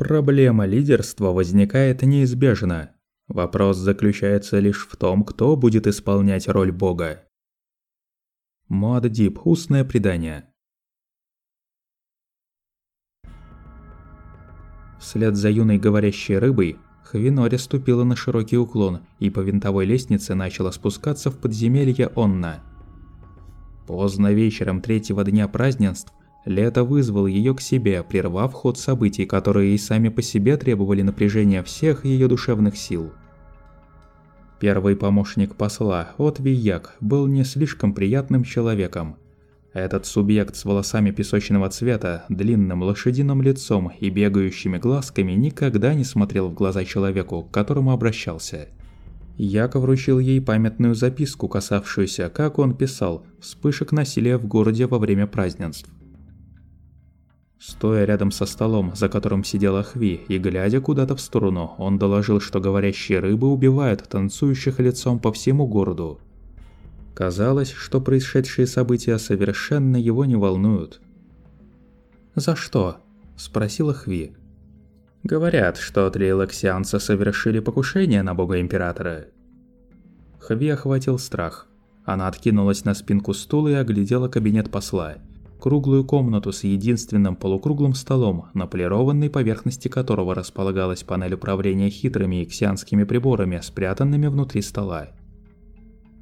Проблема лидерства возникает неизбежно. Вопрос заключается лишь в том, кто будет исполнять роль бога. Муаддиб. Устное предание. Вслед за юной говорящей рыбой, Хвинори ступила на широкий уклон и по винтовой лестнице начала спускаться в подземелье Онна. Поздно вечером третьего дня празднеств Лето вызвал ее к себе, прервав ход событий, которые и сами по себе требовали напряжения всех ее душевных сил. Первый помощник посла, Отвияк, был не слишком приятным человеком – этот субъект с волосами песочного цвета, длинным лошадиным лицом и бегающими глазками никогда не смотрел в глаза человеку, к которому обращался. Яков вручил ей памятную записку, касавшуюся, как он писал, вспышек насилия в городе во время празднеств. Стоя рядом со столом, за которым сидела Хви, и глядя куда-то в сторону, он доложил, что говорящие рыбы убивают танцующих лицом по всему городу. Казалось, что происшедшие события совершенно его не волнуют. «За что?» – спросила Хви. «Говорят, что три лаксианца совершили покушение на бога Императора». Хви охватил страх. Она откинулась на спинку стула и оглядела кабинет посла. Круглую комнату с единственным полукруглым столом, на полированной поверхности которого располагалась панель управления хитрыми иксианскими приборами, спрятанными внутри стола.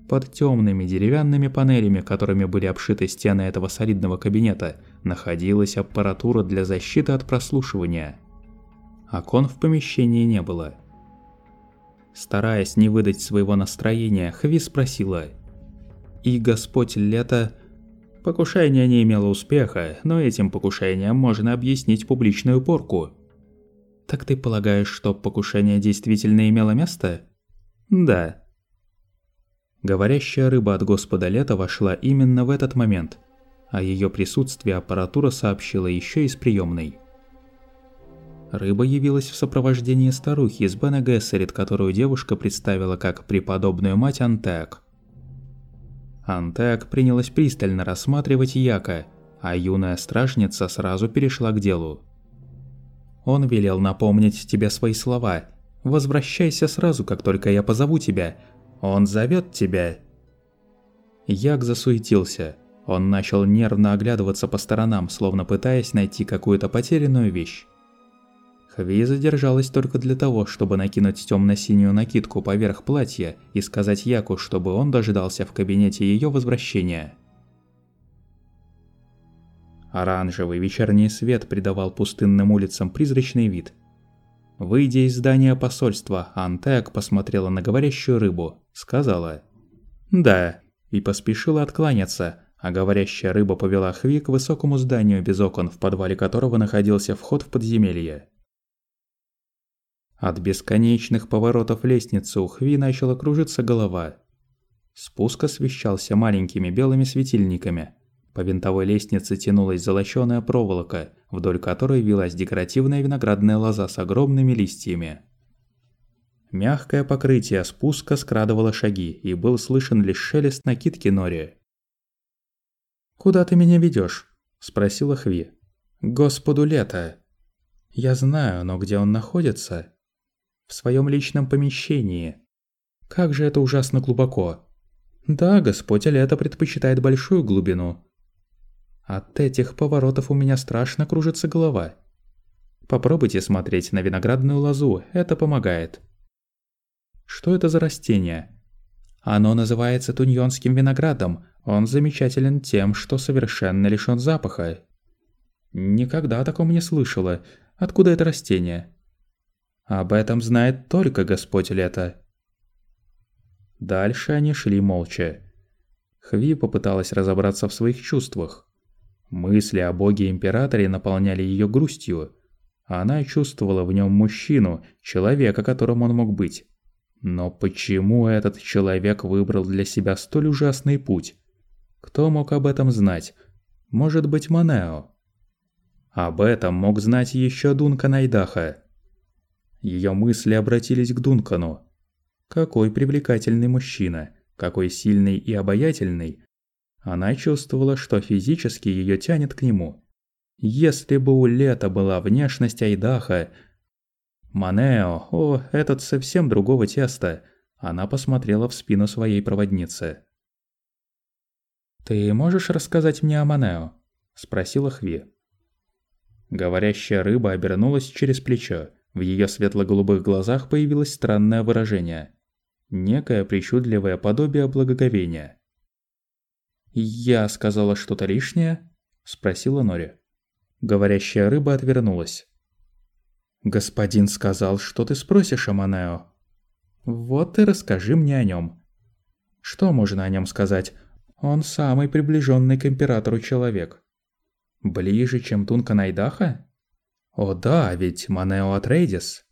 Под темными деревянными панелями, которыми были обшиты стены этого солидного кабинета, находилась аппаратура для защиты от прослушивания. Окон в помещении не было. Стараясь не выдать своего настроения, Хви спросила. «И Господь Лето...» Покушение не имело успеха, но этим покушением можно объяснить публичную порку. «Так ты полагаешь, что покушение действительно имело место?» «Да», Говорящая рыба от Господа Лета вошла именно в этот момент, а ее присутствие аппаратура сообщила еще из приемной. Рыба явилась в сопровождении старухи из Бена Гессерит, которую девушка представила как преподобную мать Антеак. Антеак принялась пристально рассматривать Яка, а юная стражница сразу перешла к делу. Он велел напомнить тебе свои слова. «Возвращайся сразу, как только я позову тебя, он зовет тебя!» Як засуетился. Он начал нервно оглядываться по сторонам, словно пытаясь найти какую-то потерянную вещь. Хви задержалась только для того, чтобы накинуть темно-синюю накидку поверх платья и сказать Яку, чтобы он дождался в кабинете ее возвращения. Оранжевый вечерний свет придавал пустынным улицам призрачный вид – Выйдя из здания посольства, Антек посмотрела на говорящую рыбу, сказала «Да» и поспешила откланяться, а говорящая рыба повела Хви к высокому зданию без окон, в подвале которого находился вход в подземелье. От бесконечных поворотов лестницы у Хви начала кружиться голова. Спуск освещался маленькими белыми светильниками, по винтовой лестнице тянулась золочёная проволока, вдоль которой велась декоративная виноградная лоза с огромными листьями. Мягкое покрытие спуска скрадывало шаги, и был слышен лишь шелест накидки Нори. «Куда ты меня ведёшь?» – спросила Хви. «Господу лето!» «Я знаю, но где он находится?» «В своём личном помещении. Как же это ужасно глубоко!» «Да, Господь лето предпочитает большую глубину, от этих поворотов у меня страшно кружится голова. Попробуйте смотреть на виноградную лозу, это помогает. Что это за растение? Оно называется туньонским виноградом. Он замечателен тем, что совершенно лишён запаха. Никогда о таком не слышала. Откуда это растение? Об этом знает только Господь Лето. Дальше они шли молча. Хви попыталась разобраться в своих чувствах. Мысли о боге-императоре наполняли ее грустью. Она чувствовала в нем мужчину, человека, которым он мог быть. Но почему этот человек выбрал для себя столь ужасный путь? Кто мог об этом знать? Может быть, Манео? Об этом мог знать еще Дункан Айдаха. Ее мысли обратились к Дункану. Какой привлекательный мужчина, какой сильный и обаятельный, она чувствовала, что физически ее тянет к нему. Если бы у Лета была внешность Айдаха, Манео, о, этот совсем другого теста. Она посмотрела в спину своей проводницы. «Ты можешь рассказать мне о Манео?» – спросила Хви. Говорящая рыба обернулась через плечо. В ее светло-голубых глазах появилось странное выражение. Некое причудливое подобие благоговения. «Я сказала что-то лишнее?» – спросила Нори. Говорящая рыба отвернулась. «Господин сказал, что ты спросишь о Манео. Вот и расскажи мне о нем. Что можно о нем сказать? Он самый приближенный к императору человек. Ближе, чем Тунка Найдаха? О да, ведь Манео Атрейдис.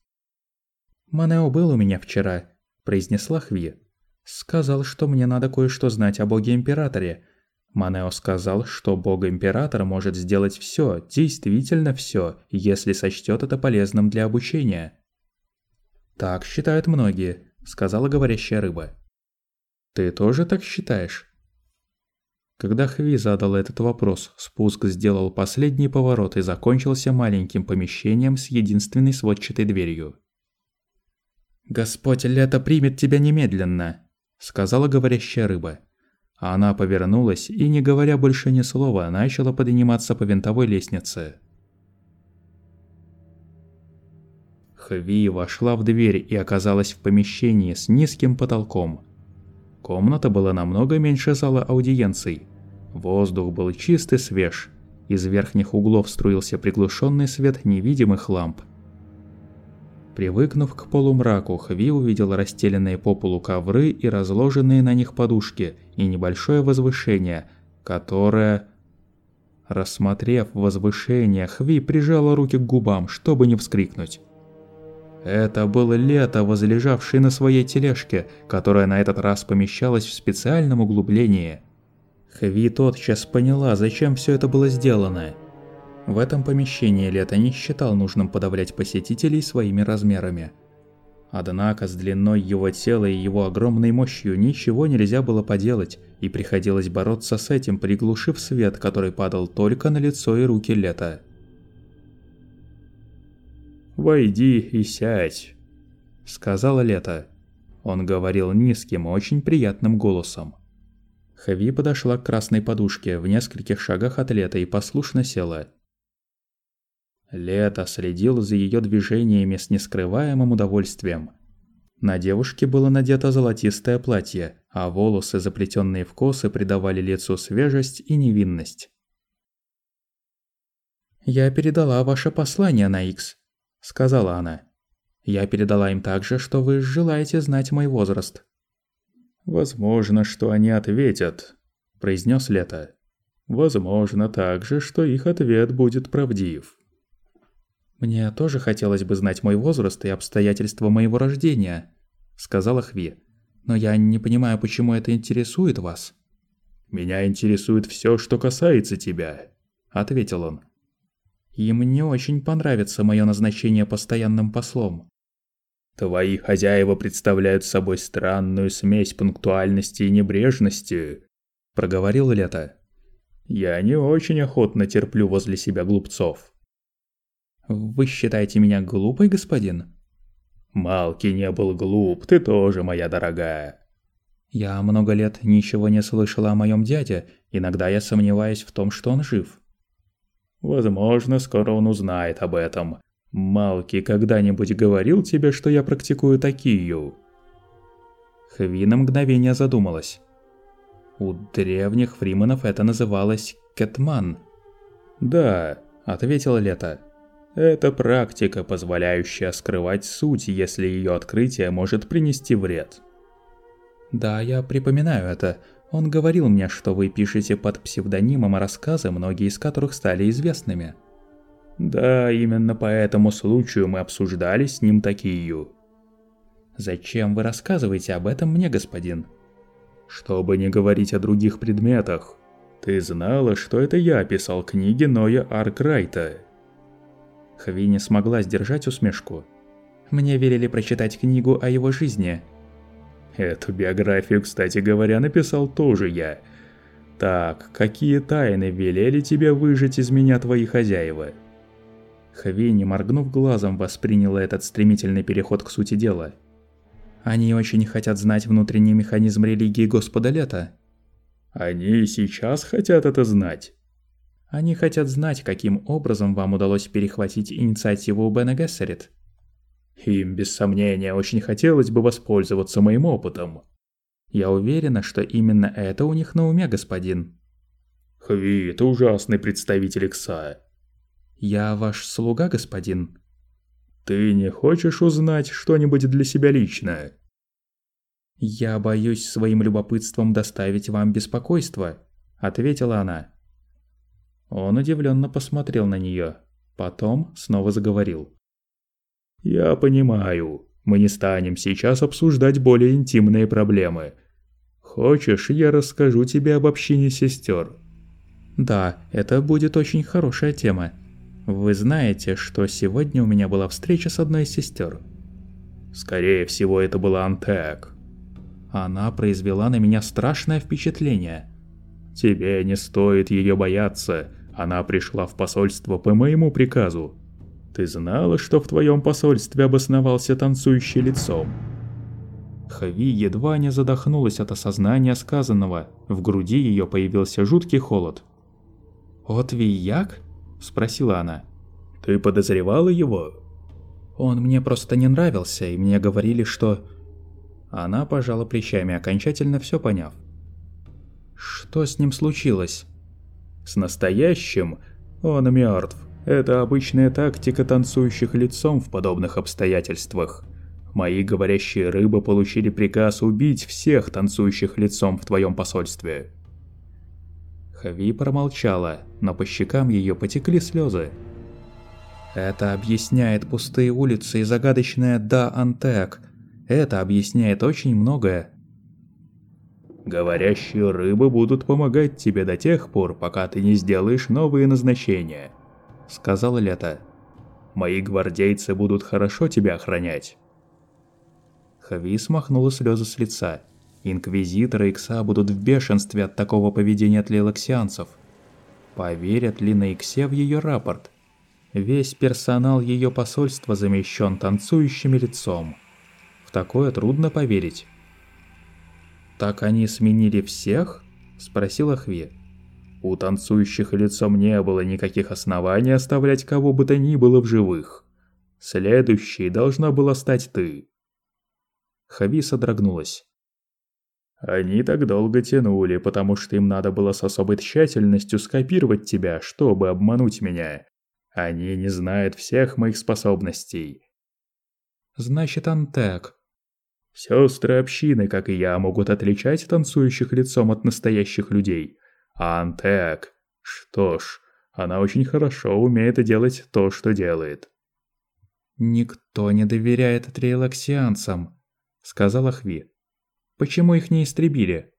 Манео был у меня вчера, произнесла Хви. Сказал, что мне надо кое-что знать о боге-императоре. Манео сказал, что бог-император может сделать все, действительно все, если сочтет это полезным для обучения. «Так считают многие», — сказала говорящая рыба. «Ты тоже так считаешь?» Когда Хви задал этот вопрос, спуск сделал последний поворот и закончился маленьким помещением с единственной сводчатой дверью. «Господь лето примет тебя немедленно», — сказала говорящая рыба. Она повернулась и, не говоря больше ни слова, начала подниматься по винтовой лестнице. Хви вошла в дверь и оказалась в помещении с низким потолком. Комната была намного меньше зала аудиенций. Воздух был чист и свеж. Из верхних углов струился приглушенный свет невидимых ламп. Привыкнув к полумраку, Хви увидел расстеленные по полу ковры и разложенные на них подушки, и небольшое возвышение, которое... Рассмотрев возвышение, Хви прижала руки к губам, чтобы не вскрикнуть. Это было лето, возлежавшее на своей тележке, которая на этот раз помещалась в специальном углублении. Хви тотчас поняла, зачем все это было сделано – в этом помещении Лето не считал нужным подавлять посетителей своими размерами. Однако с длиной его тела и его огромной мощью ничего нельзя было поделать, и приходилось бороться с этим, приглушив свет, который падал только на лицо и руки Лета. «Войди и сядь», — сказала Лето. Он говорил низким, очень приятным голосом. Хави подошла к красной подушке в нескольких шагах от Лета и послушно села. Лето следил за ее движениями с нескрываемым удовольствием. На девушке было надето золотистое платье, а волосы, заплетенные в косы, придавали лицу свежесть и невинность. «Я передала ваше послание на Икс», — сказала она. «Я передала им также, что вы желаете знать мой возраст». «Возможно, что они ответят», — произнес Лето. «Возможно также, что их ответ будет правдив». «Мне тоже хотелось бы знать мой возраст и обстоятельства моего рождения», — сказала Хви. «Но я не понимаю, почему это интересует вас». «Меня интересует все, что касается тебя», — ответил он. «И мне очень понравится мое назначение постоянным послом». «Твои хозяева представляют собой странную смесь пунктуальности и небрежности», — проговорил Лето. «Я не очень охотно терплю возле себя глупцов». «Вы считаете меня глупой, господин?» «Малки не был глуп, ты тоже моя дорогая». «Я много лет ничего не слышала о моем дяде, иногда я сомневаюсь в том, что он жив». «Возможно, скоро он узнает об этом. Малки когда-нибудь говорил тебе, что я практикую такию?» Хви на мгновение задумалась. У древних фриманов это называлось кетман. «Да», — ответил Лето. Это практика, позволяющая скрывать суть, если ее открытие может принести вред. Да, я припоминаю это. Он говорил мне, что вы пишете под псевдонимом рассказы, многие из которых стали известными. Да, именно по этому случаю мы обсуждали с ним такие. Зачем вы рассказываете об этом мне, господин? Чтобы не говорить о других предметах. Ты знала, что это я писал книги Ноя Аркрайта? Хви не смогла сдержать усмешку. «Мне велели прочитать книгу о его жизни». «Эту биографию, кстати говоря, написал тоже я. Так, какие тайны велели тебе выжить из меня твои хозяева?» Хви, не моргнув глазом, восприняла этот стремительный переход к сути дела. Они очень хотят знать внутренний механизм религии Господа Лета. Они сейчас хотят это знать. Они хотят знать, каким образом вам удалось перехватить инициативу у Бена Гессерит. Им, без сомнения, очень хотелось бы воспользоваться моим опытом. Я уверена, что именно это у них на уме, господин. Хви, ты ужасный представитель Икса. Я ваш слуга, господин. Ты не хочешь узнать что-нибудь для себя лично? Я боюсь своим любопытством доставить вам беспокойство, ответила она. Он удивленно посмотрел на нее, потом снова заговорил. «Я понимаю. Мы не станем сейчас обсуждать более интимные проблемы. Хочешь, я расскажу тебе об общине сестер?» «Да, это будет очень хорошая тема. Вы знаете, что сегодня у меня была встреча с одной из сестер?» «Скорее всего, это была Антек». Она произвела на меня страшное впечатление. «Тебе не стоит ее бояться. Она пришла в посольство по моему приказу. Ты знала, что в твоем посольстве обосновался танцующий лицом?» Хави едва не задохнулась от осознания сказанного. В груди ее появился жуткий холод. «Отвияк?» – спросила она. «Ты подозревала его?» «Он мне просто не нравился, и мне говорили, что...» Она пожала плечами, окончательно все поняв. «Что с ним случилось?» С настоящим он мертв. Это обычная тактика танцующих лицом в подобных обстоятельствах. Мои говорящие рыбы получили приказ убить всех танцующих лицом в твоем посольстве. Хави промолчала, но по щекам ее потекли слезы. Это объясняет пустые улицы и загадочное «Да, Антек». Это объясняет очень многое. Говорящие рыбы будут помогать тебе до тех пор, пока ты не сделаешь новые назначения», — сказал Лето. «Мои гвардейцы будут хорошо тебя охранять». Хави смахнула слезы с лица. Инквизиторы Икса будут в бешенстве от такого поведения тлелоксианцев. Поверят ли на Иксе в ее рапорт? Весь персонал ее посольства замещен танцующим лицом. В такое трудно поверить. «Так они сменили всех?» – спросила Хви. «У танцующих лицом не было никаких оснований оставлять кого бы то ни было в живых. Следующей должна была стать ты». Хави содрогнулась. «Они так долго тянули, потому что им надо было с особой тщательностью скопировать тебя, чтобы обмануть меня. Они не знают всех моих способностей». «Значит, Антек», Сестры общины, как и я, могут отличать танцующих лицом от настоящих людей. Антек... Что ж, она очень хорошо умеет делать то, что делает. «Никто не доверяет триэлаксианцам», — сказала Хви. «Почему их не истребили?»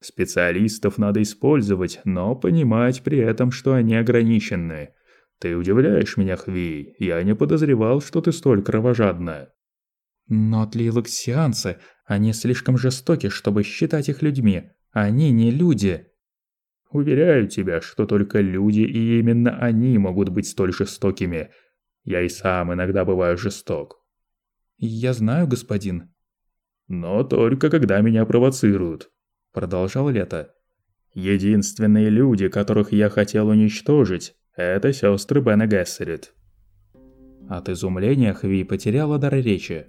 «Специалистов надо использовать, но понимать при этом, что они ограничены. Ты удивляешь меня, Хви, я не подозревал, что ты столь кровожадна». Но тлилоксианцы, они слишком жестоки, чтобы считать их людьми. Они не люди. Уверяю тебя, что только люди и именно они могут быть столь жестокими. Я и сам иногда бываю жесток. Я знаю, господин. Но только когда меня провоцируют. Продолжал Лето. Единственные люди, которых я хотел уничтожить, это сестры Бена Гессерит. От изумления Хви потеряла дар речи.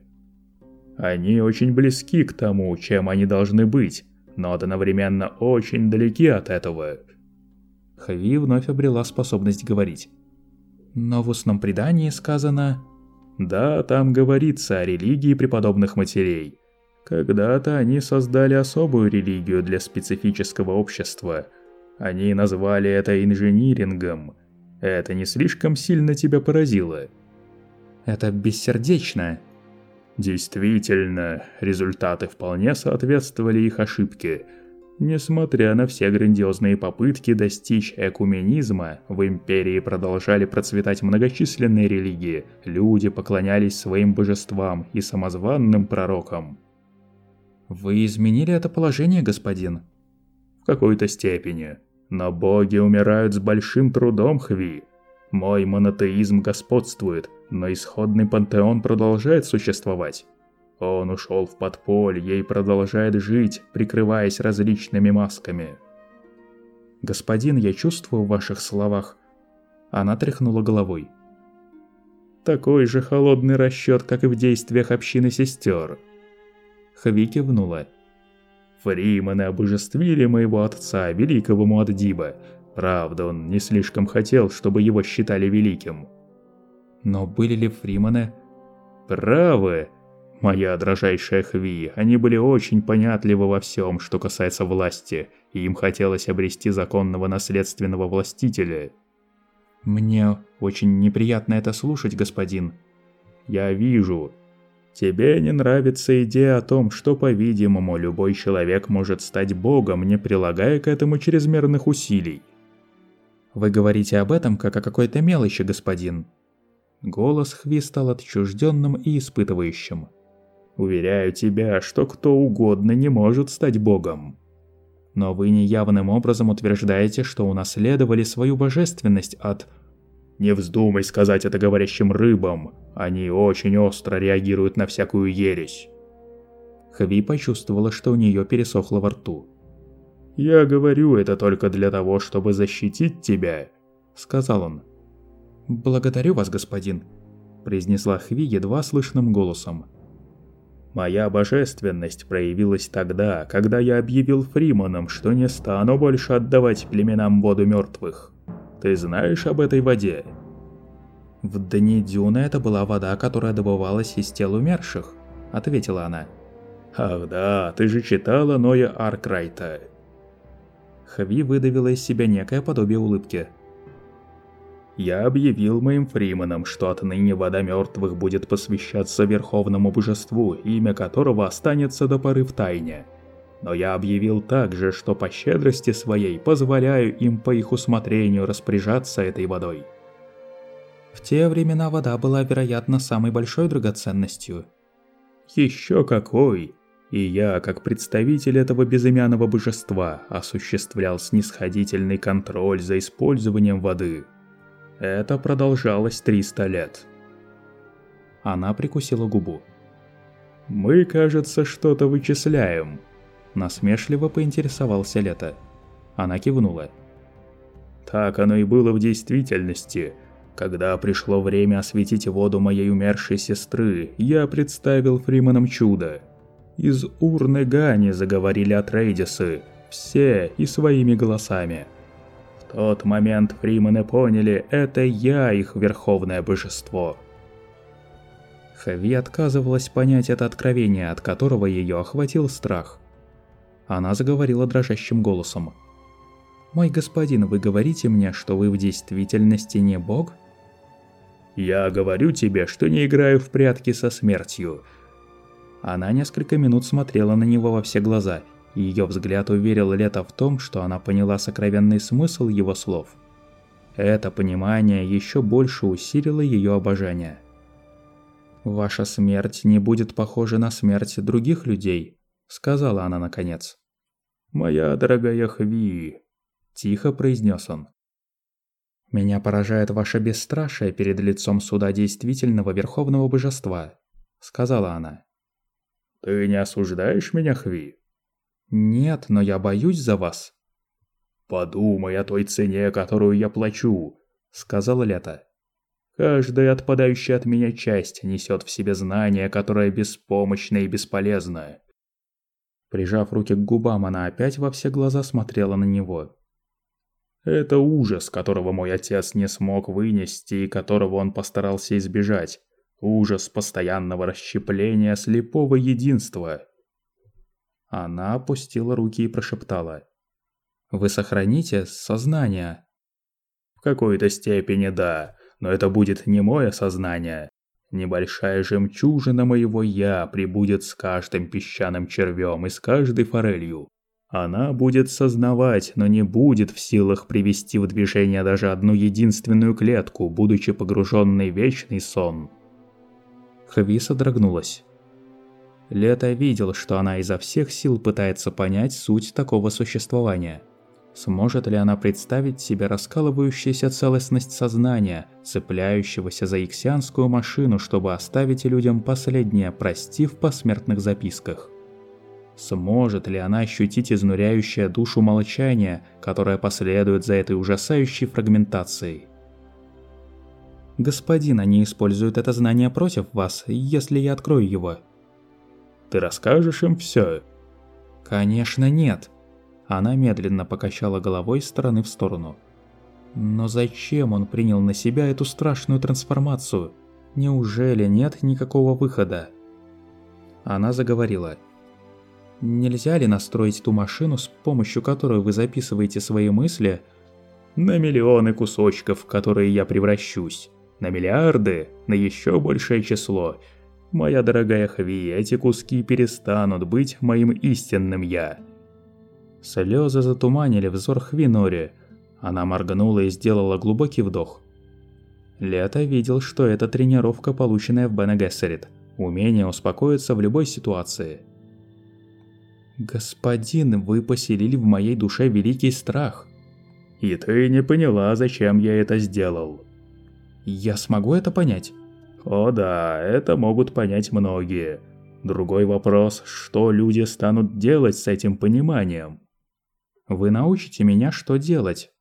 Они очень близки к тому, чем они должны быть, но одновременно очень далеки от этого. Хави вновь обрела способность говорить. Но в устном предании сказано... Да, там говорится о религии преподобных матерей. Когда-то они создали особую религию для специфического общества. Они назвали это инжинирингом. Это не слишком сильно тебя поразило? Это бессердечно, Действительно, результаты вполне соответствовали их ошибке. Несмотря на все грандиозные попытки достичь экуменизма, в империи продолжали процветать многочисленные религии, люди поклонялись своим божествам и самозванным пророкам. «Вы изменили это положение, господин?» «В какой-то степени. Но боги умирают с большим трудом, Хви. Мой монотеизм господствует, но исходный пантеон продолжает существовать. Он ушел в подполье и продолжает жить, прикрываясь различными масками. «Господин, я чувствую в ваших словах...» Она тряхнула головой. «Такой же холодный расчет, как и в действиях общины сестер». Хви кивнула. «Фримены обожествили моего отца, великого Муаддиба. Правда, он не слишком хотел, чтобы его считали великим». «Но были ли Фримены...» «Правы!» Моя дрожайшая Хви, они были очень понятливы во всем, что касается власти, и им хотелось обрести законного наследственного властителя. Мне очень неприятно это слушать, господин. Я вижу. Тебе не нравится идея о том, что, по-видимому, любой человек может стать богом, не прилагая к этому чрезмерных усилий. Вы говорите об этом как о какой-то мелочи, господин. Голос Хви стал отчужденным и испытывающим. Уверяю тебя, что кто угодно не может стать богом. Но вы неявным образом утверждаете, что унаследовали свою божественность от... Не вздумай сказать это говорящим рыбам. Они очень остро реагируют на всякую ересь. Хви почувствовала, что у нее пересохло во рту. «Я говорю это только для того, чтобы защитить тебя», — сказал он. «Благодарю вас, господин», — произнесла Хви едва слышным голосом. Моя божественность проявилась тогда, когда я объявил Фриманам, что не стану больше отдавать племенам воду мертвых. Ты знаешь об этой воде? В дни Дюна это была вода, которая добывалась из тел умерших, ответила она. Ах да, ты же читала Ноя Аркрайта. Хави выдавила из себя некое подобие улыбки. Я объявил моим фриманам, что отныне вода мертвых будет посвящаться Верховному Божеству, имя которого останется до поры в тайне. Но я объявил также, что по щедрости своей позволяю им по их усмотрению распоряжаться этой водой. В те времена вода была, вероятно, самой большой драгоценностью. Еще какой! И я, как представитель этого безымянного божества, осуществлял снисходительный контроль за использованием воды – это продолжалось 300 лет. Она прикусила губу. «Мы, кажется, что-то вычисляем», – насмешливо поинтересовался Лето. Она кивнула. «Так оно и было в действительности. Когда пришло время осветить воду моей умершей сестры, я представил Фриманам чудо. Из урны Гани заговорили Атрейдисы, все и своими голосами тот момент фримены поняли, это я их верховное божество. Хави отказывалась понять это откровение, от которого ее охватил страх. Она заговорила дрожащим голосом. «Мой господин, вы говорите мне, что вы в действительности не бог?» «Я говорю тебе, что не играю в прятки со смертью». Она несколько минут смотрела на него во все глаза – ее взгляд уверил Лето в том, что она поняла сокровенный смысл его слов. Это понимание еще больше усилило ее обожание. «Ваша смерть не будет похожа на смерть других людей», — сказала она наконец. «Моя дорогая Хви», — тихо произнес он. «Меня поражает ваше бесстрашие перед лицом суда действительного верховного божества», — сказала она. «Ты не осуждаешь меня, Хви?» «Нет, но я боюсь за вас». «Подумай о той цене, которую я плачу», — сказала Лето. «Каждая отпадающая от меня часть несет в себе знание, которое беспомощно и бесполезно». Прижав руки к губам, она опять во все глаза смотрела на него. «Это ужас, которого мой отец не смог вынести и которого он постарался избежать. Ужас постоянного расщепления слепого единства». Она опустила руки и прошептала. «Вы сохраните сознание?» «В какой-то степени да, но это будет не мое сознание. Небольшая жемчужина моего «я» прибудет с каждым песчаным червем и с каждой форелью. Она будет сознавать, но не будет в силах привести в движение даже одну единственную клетку, будучи погруженной в вечный сон». Хвиса дрогнулась. Лето видел, что она изо всех сил пытается понять суть такого существования. Сможет ли она представить себе раскалывающуюся целостность сознания, цепляющегося за иксианскую машину, чтобы оставить людям последнее «прости» в посмертных записках? Сможет ли она ощутить изнуряющее душу молчание, которое последует за этой ужасающей фрагментацией? Господин, они используют это знание против вас, если я открою его. Ты расскажешь им все? Конечно, нет. Она медленно покачала головой из стороны в сторону. Но зачем он принял на себя эту страшную трансформацию? Неужели нет никакого выхода? Она заговорила. Нельзя ли настроить ту машину, с помощью которой вы записываете свои мысли, на миллионы кусочков, в которые я превращусь, на миллиарды, на еще большее число. Моя дорогая Хви, эти куски перестанут быть моим истинным «я». Слезы затуманили взор Хвинори. Она моргнула и сделала глубокий вдох. Лето видел, что это тренировка, полученная в Бене Умение успокоиться в любой ситуации. «Господин, вы поселили в моей душе великий страх». «И ты не поняла, зачем я это сделал». «Я смогу это понять?» «О да, это могут понять многие. Другой вопрос, что люди станут делать с этим пониманием?» Вы научите меня, что делать.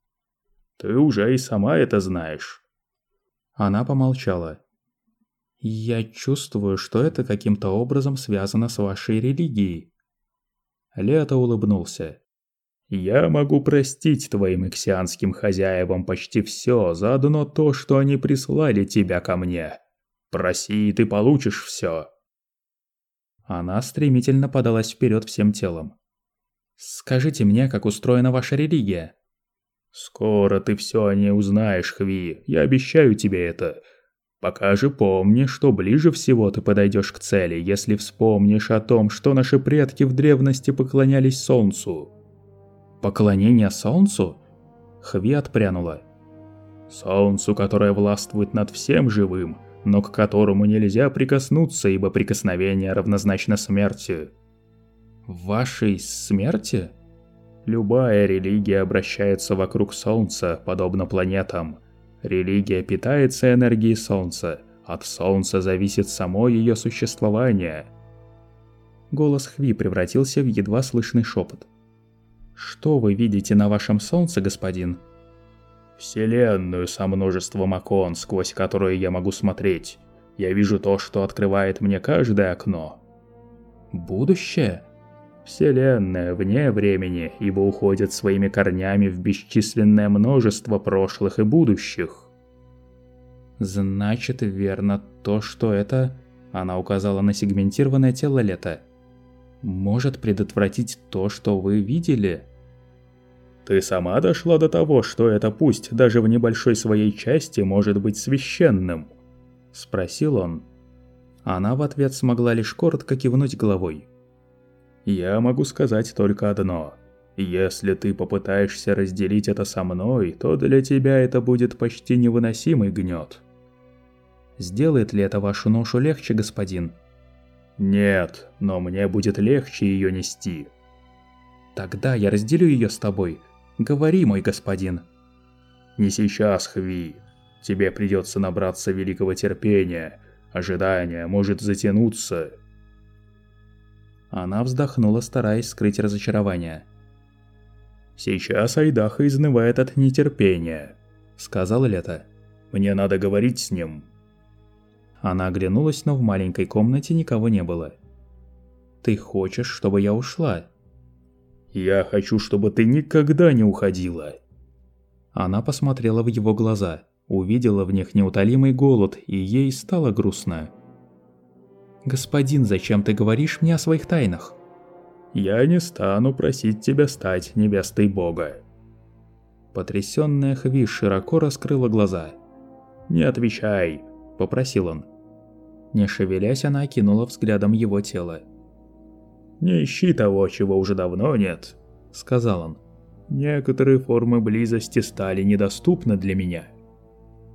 Ты уже и сама это знаешь. Она помолчала. Я чувствую, что это каким-то образом связано с вашей религией. Лето улыбнулся. Я могу простить твоим иксианским хозяевам почти все, заодно то, что они прислали тебя ко мне. Проси, и ты получишь все. Она стремительно подалась вперед всем телом. Скажите мне, как устроена ваша религия. Скоро ты все о ней узнаешь, Хви. Я обещаю тебе это. Пока же помни, что ближе всего ты подойдешь к цели, если вспомнишь о том, что наши предки в древности поклонялись солнцу. Поклонение солнцу? Хви отпрянула. Солнцу, которое властвует над всем живым, но к которому нельзя прикоснуться, ибо прикосновение равнозначно смерти вашей смерти? Любая религия обращается вокруг Солнца, подобно планетам. Религия питается энергией Солнца. От Солнца зависит само ее существование. Голос Хви превратился в едва слышный шепот. «Что вы видите на вашем Солнце, господин?» «Вселенную со множеством окон, сквозь которые я могу смотреть. Я вижу то, что открывает мне каждое окно». «Будущее?» Вселенная вне времени, ибо уходит своими корнями в бесчисленное множество прошлых и будущих. Значит, верно то, что это, она указала на сегментированное тело Лета, может предотвратить то, что вы видели? Ты сама дошла до того, что это пусть даже в небольшой своей части может быть священным? Спросил он. Она в ответ смогла лишь коротко кивнуть головой. Я могу сказать только одно. Если ты попытаешься разделить это со мной, то для тебя это будет почти невыносимый гнет. Сделает ли это вашу ношу легче, господин? Нет, но мне будет легче ее нести. Тогда я разделю ее с тобой. Говори, мой господин. Не сейчас, Хви. Тебе придется набраться великого терпения. Ожидание может затянуться. Она вздохнула, стараясь скрыть разочарование. «Сейчас Айдаха изнывает от нетерпения», — сказал Лето. «Мне надо говорить с ним». Она оглянулась, но в маленькой комнате никого не было. «Ты хочешь, чтобы я ушла?» «Я хочу, чтобы ты никогда не уходила». Она посмотрела в его глаза, увидела в них неутолимый голод, и ей стало грустно. «Господин, зачем ты говоришь мне о своих тайнах?» «Я не стану просить тебя стать невестой Бога». Потрясённая Хви широко раскрыла глаза. «Не отвечай», – попросил он. Не шевелясь, она окинула взглядом его тело. «Не ищи того, чего уже давно нет», – сказал он. «Некоторые формы близости стали недоступны для меня».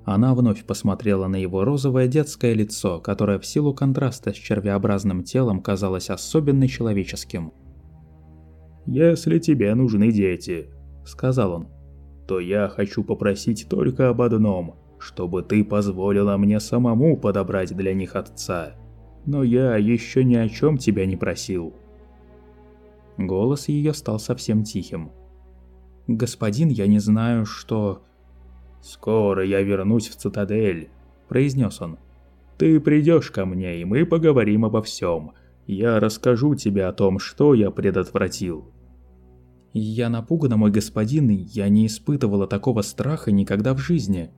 Она вновь посмотрела на его розовое детское лицо, которое в силу контраста с червеобразным телом казалось особенно человеческим. «Если тебе нужны дети, — сказал он, — то я хочу попросить только об одном, чтобы ты позволила мне самому подобрать для них отца. Но я еще ни о чем тебя не просил. Голос ее стал совсем тихим. «Господин, я не знаю, что...» «Скоро я вернусь в цитадель», — произнес он. «Ты придешь ко мне, и мы поговорим обо всем. Я расскажу тебе о том, что я предотвратил». «Я напугана, мой господин, я не испытывала такого страха никогда в жизни».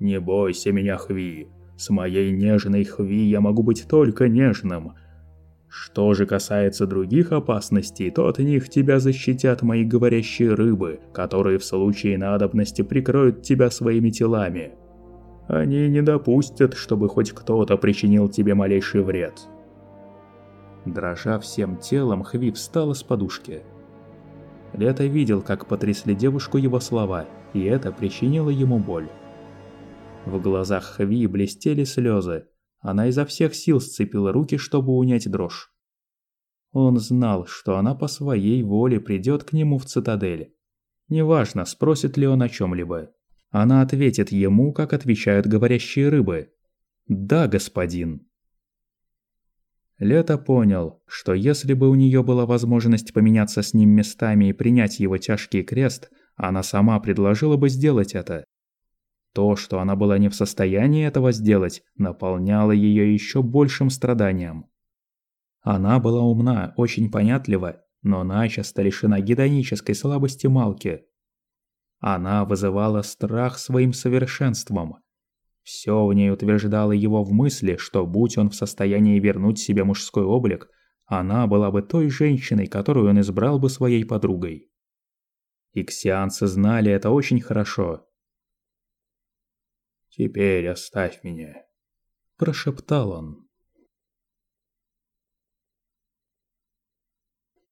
«Не бойся меня, Хви. С моей нежной Хви я могу быть только нежным. Что же касается других опасностей, то от них тебя защитят мои говорящие рыбы, которые в случае надобности прикроют тебя своими телами. Они не допустят, чтобы хоть кто-то причинил тебе малейший вред». Дрожа всем телом, Хви встала с подушки. Лето видел, как потрясли девушку его слова, и это причинило ему боль. В глазах Хви блестели слезы. Она изо всех сил сцепила руки, чтобы унять дрожь. Он знал, что она по своей воле придет к нему в цитадель. Неважно, спросит ли он о чем-либо. Она ответит ему, как отвечают говорящие рыбы. «Да, господин». Лето понял, что если бы у нее была возможность поменяться с ним местами и принять его тяжкий крест, она сама предложила бы сделать это. То, что она была не в состоянии этого сделать, наполняло ее еще большим страданием. Она была умна, очень понятлива, но начисто лишена гедонической слабости Малки. Она вызывала страх своим совершенством, все в ней утверждало его в мысли, что будь он в состоянии вернуть себе мужской облик, она была бы той женщиной, которую он избрал бы своей подругой. Иксианцы знали это очень хорошо. «Теперь оставь меня», – прошептал он.